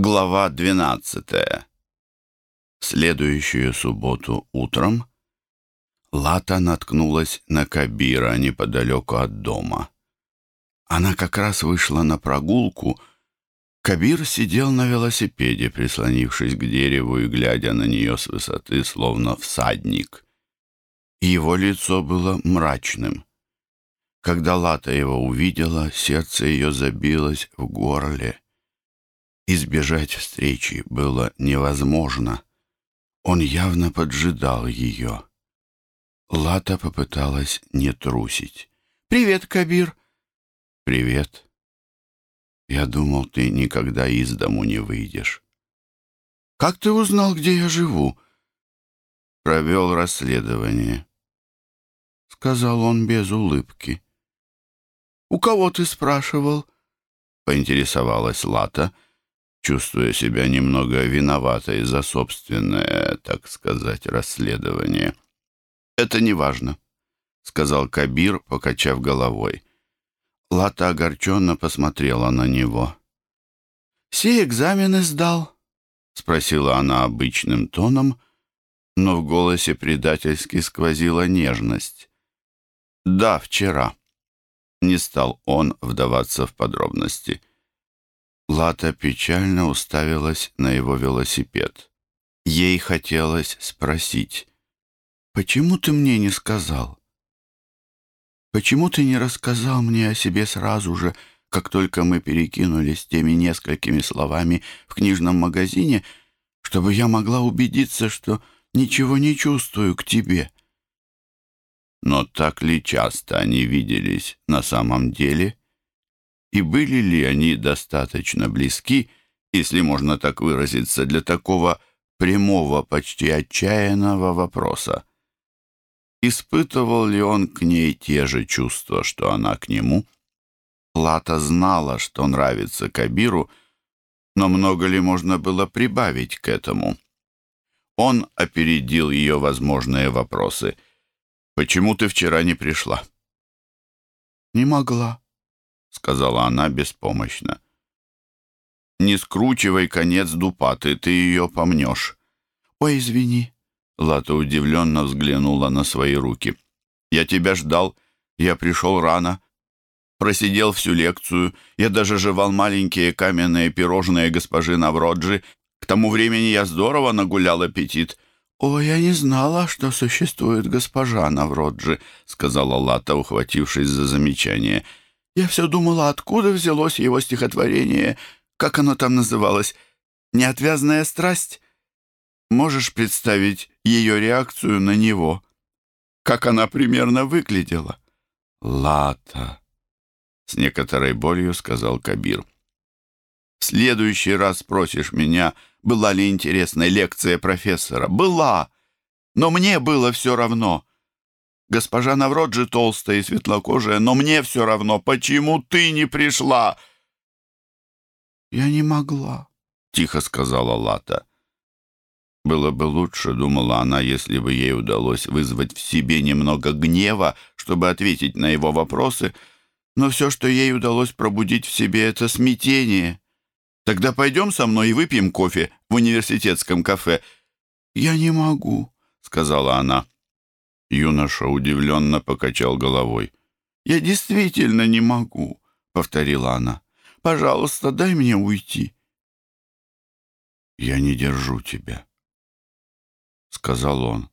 Глава 12. В следующую субботу утром Лата наткнулась на Кабира неподалеку от дома. Она как раз вышла на прогулку. Кабир сидел на велосипеде, прислонившись к дереву и глядя на нее с высоты, словно всадник. Его лицо было мрачным. Когда Лата его увидела, сердце ее забилось в горле. Избежать встречи было невозможно. Он явно поджидал ее. Лата попыталась не трусить. «Привет, Кабир!» «Привет. Я думал, ты никогда из дому не выйдешь». «Как ты узнал, где я живу?» «Провел расследование», — сказал он без улыбки. «У кого ты спрашивал?» — поинтересовалась Лата, — чувствуя себя немного виноватой за собственное, так сказать, расследование. «Это не важно», — сказал Кабир, покачав головой. Лата огорченно посмотрела на него. «Все экзамены сдал?» — спросила она обычным тоном, но в голосе предательски сквозила нежность. «Да, вчера». Не стал он вдаваться в подробности. Лата печально уставилась на его велосипед. Ей хотелось спросить, «Почему ты мне не сказал? Почему ты не рассказал мне о себе сразу же, как только мы перекинулись теми несколькими словами в книжном магазине, чтобы я могла убедиться, что ничего не чувствую к тебе?» Но так ли часто они виделись на самом деле? И были ли они достаточно близки, если можно так выразиться, для такого прямого, почти отчаянного вопроса. Испытывал ли он к ней те же чувства, что она к нему? Лата знала, что нравится Кабиру, но много ли можно было прибавить к этому? Он опередил ее возможные вопросы. «Почему ты вчера не пришла?» «Не могла», — сказала она беспомощно. «Не скручивай конец дупаты, ты ее помнешь». «Ой, извини». Лата удивленно взглянула на свои руки. «Я тебя ждал. Я пришел рано. Просидел всю лекцию. Я даже жевал маленькие каменные пирожные госпожи Навроджи. К тому времени я здорово нагулял аппетит». «О, я не знала, что существует госпожа Навроджи», — сказала Лата, ухватившись за замечание. Я все думала, откуда взялось его стихотворение, как оно там называлось, «Неотвязная страсть». Можешь представить ее реакцию на него? Как она примерно выглядела? «Лата», — с некоторой болью сказал Кабир. «В следующий раз спросишь меня, была ли интересная лекция профессора. Была, но мне было все равно. Госпожа Навроджи толстая и светлокожая, но мне все равно, почему ты не пришла?» «Я не могла», — тихо сказала Лата. Было бы лучше, думала она, если бы ей удалось вызвать в себе немного гнева, чтобы ответить на его вопросы, но все, что ей удалось пробудить в себе, это смятение. «Тогда пойдем со мной и выпьем кофе в университетском кафе». «Я не могу», — сказала она. Юноша удивленно покачал головой. «Я действительно не могу», — повторила она. «Пожалуйста, дай мне уйти». «Я не держу тебя», — сказал он.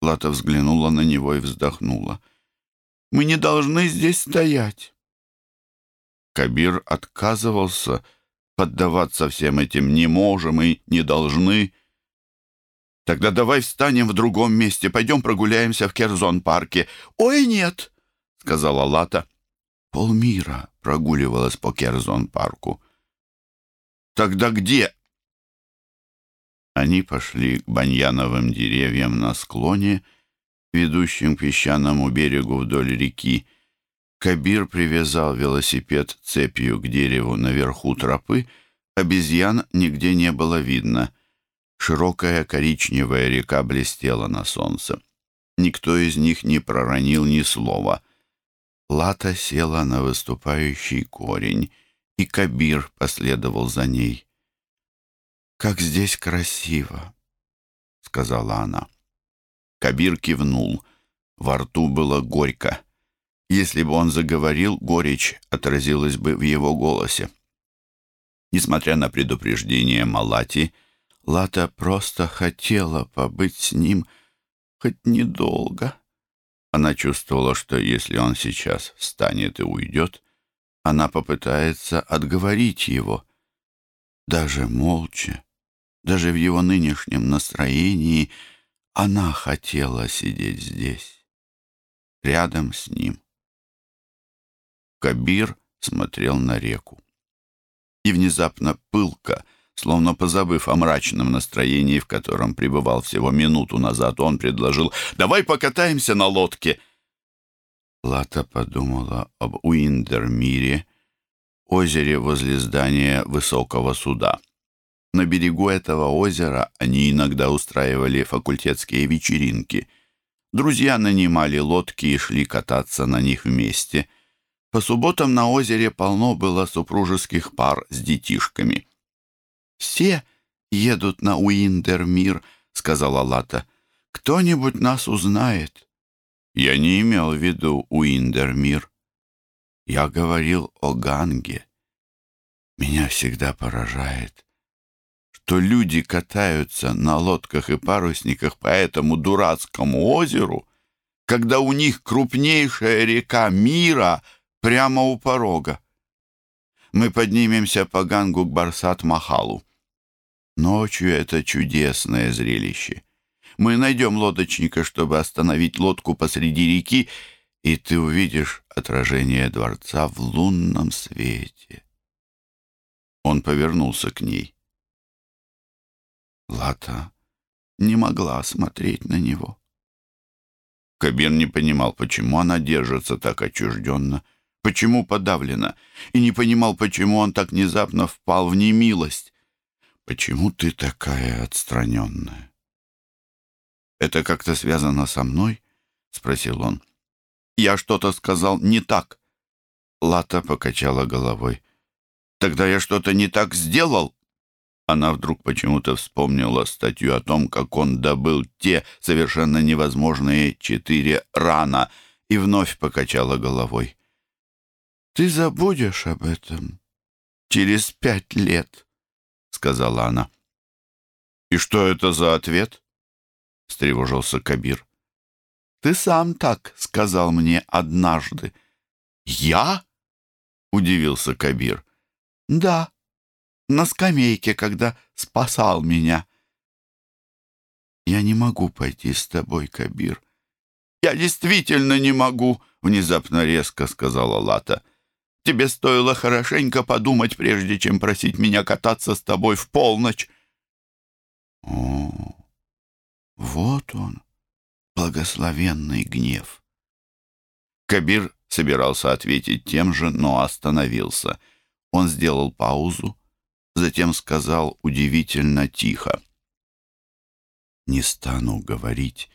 Лата взглянула на него и вздохнула. «Мы не должны здесь стоять». Кабир отказывался поддаваться всем этим «не можем» и «не должны». Тогда давай встанем в другом месте, пойдем прогуляемся в Керзон-парке. Ой, нет, сказала Лата. Полмира прогуливалась по Керзон-парку. Тогда где? Они пошли к баньяновым деревьям на склоне, ведущим к песчаному берегу вдоль реки. Кабир привязал велосипед цепью к дереву наверху тропы, обезьян нигде не было видно — Широкая коричневая река блестела на солнце. Никто из них не проронил ни слова. Лата села на выступающий корень и Кабир последовал за ней. «Как здесь красиво!» — сказала она. Кабир кивнул. Во рту было горько. Если бы он заговорил, горечь отразилась бы в его голосе. Несмотря на предупреждение Малати, Лата просто хотела побыть с ним хоть недолго. Она чувствовала, что если он сейчас встанет и уйдет, она попытается отговорить его. Даже молча, даже в его нынешнем настроении она хотела сидеть здесь, рядом с ним. Кабир смотрел на реку. И внезапно пылко, словно позабыв о мрачном настроении, в котором пребывал всего минуту назад, он предложил «Давай покатаемся на лодке!» Лата подумала об Уиндермире, озере возле здания высокого суда. На берегу этого озера они иногда устраивали факультетские вечеринки. Друзья нанимали лодки и шли кататься на них вместе. По субботам на озере полно было супружеских пар с детишками. «Все едут на Уиндермир», — сказала Лата. «Кто-нибудь нас узнает». Я не имел в виду Уиндермир. Я говорил о Ганге. Меня всегда поражает, что люди катаются на лодках и парусниках по этому дурацкому озеру, когда у них крупнейшая река мира прямо у порога. Мы поднимемся по Гангу к Барсат-Махалу. Ночью это чудесное зрелище. Мы найдем лодочника, чтобы остановить лодку посреди реки, и ты увидишь отражение дворца в лунном свете. Он повернулся к ней. Лата не могла смотреть на него. Кабир не понимал, почему она держится так отчужденно, почему подавлена, и не понимал, почему он так внезапно впал в немилость. «Почему ты такая отстраненная?» «Это как-то связано со мной?» — спросил он. «Я что-то сказал не так». Лата покачала головой. «Тогда я что-то не так сделал?» Она вдруг почему-то вспомнила статью о том, как он добыл те совершенно невозможные четыре рана, и вновь покачала головой. «Ты забудешь об этом через пять лет», — сказала она. «И что это за ответ?» — встревожился Кабир. «Ты сам так сказал мне однажды». «Я?» — удивился Кабир. «Да, на скамейке, когда спасал меня». «Я не могу пойти с тобой, Кабир». «Я действительно не могу», — внезапно резко сказала Лата. «Тебе стоило хорошенько подумать, прежде чем просить меня кататься с тобой в полночь». «О, вот он, благословенный гнев. Кабир собирался ответить тем же, но остановился. Он сделал паузу, затем сказал удивительно тихо. «Не стану говорить,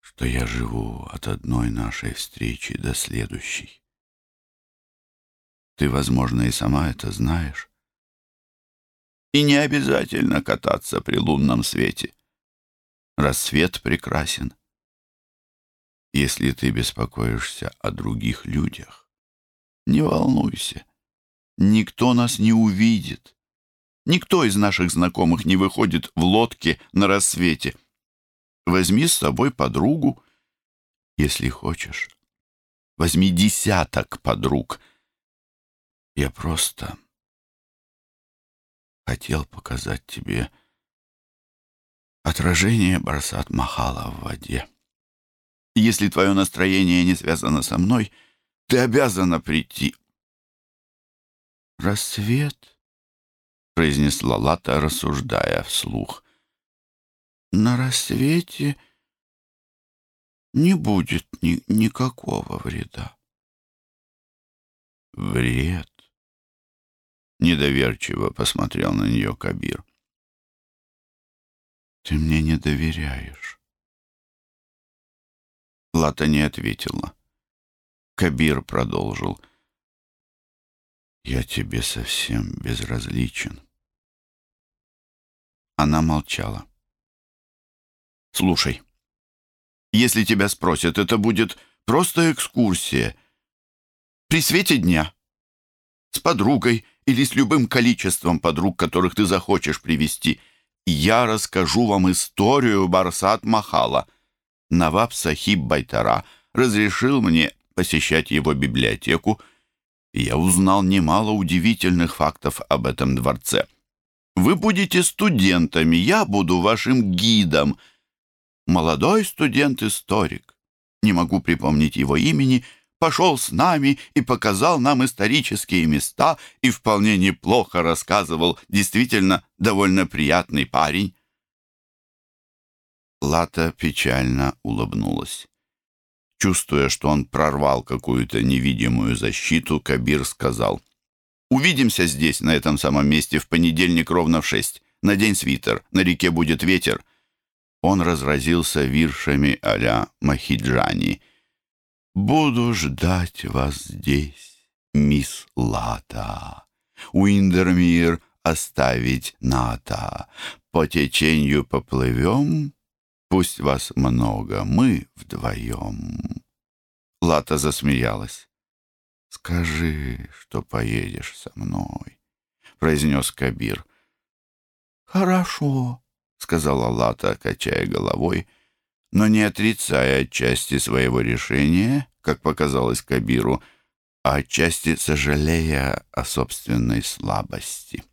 что я живу от одной нашей встречи до следующей. Ты, возможно, и сама это знаешь. И не обязательно кататься при лунном свете. Рассвет прекрасен. Если ты беспокоишься о других людях, не волнуйся. Никто нас не увидит. Никто из наших знакомых не выходит в лодке на рассвете. Возьми с собой подругу, если хочешь. Возьми десяток подруг. Я просто хотел показать тебе Отражение Барсат махала в воде. Если твое настроение не связано со мной, ты обязана прийти. «Рассвет», — произнесла Лата, рассуждая вслух. «На рассвете не будет ни никакого вреда». «Вред?» — недоверчиво посмотрел на нее Кабир. «Ты мне не доверяешь». Лата не ответила. Кабир продолжил. Я тебе совсем безразличен. Она молчала. Слушай, если тебя спросят, это будет просто экскурсия. При свете дня. С подругой или с любым количеством подруг, которых ты захочешь привести. Я расскажу вам историю Барсат Махала. Наваб Сахиб Байтара разрешил мне посещать его библиотеку, и я узнал немало удивительных фактов об этом дворце. Вы будете студентами, я буду вашим гидом. Молодой студент-историк, не могу припомнить его имени, пошел с нами и показал нам исторические места и вполне неплохо рассказывал, действительно довольно приятный парень. Лата печально улыбнулась. Чувствуя, что он прорвал какую-то невидимую защиту, Кабир сказал, «Увидимся здесь, на этом самом месте, в понедельник ровно в шесть. Надень свитер, на реке будет ветер». Он разразился виршами а-ля Махиджани. «Буду ждать вас здесь, мисс Лата. Уиндермир оставить Ната. По течению поплывем, Пусть вас много, мы вдвоем. Лата засмеялась. «Скажи, что поедешь со мной», — произнес Кабир. «Хорошо», — сказала Лата, качая головой, но не отрицая отчасти своего решения, как показалось Кабиру, а отчасти сожалея о собственной слабости.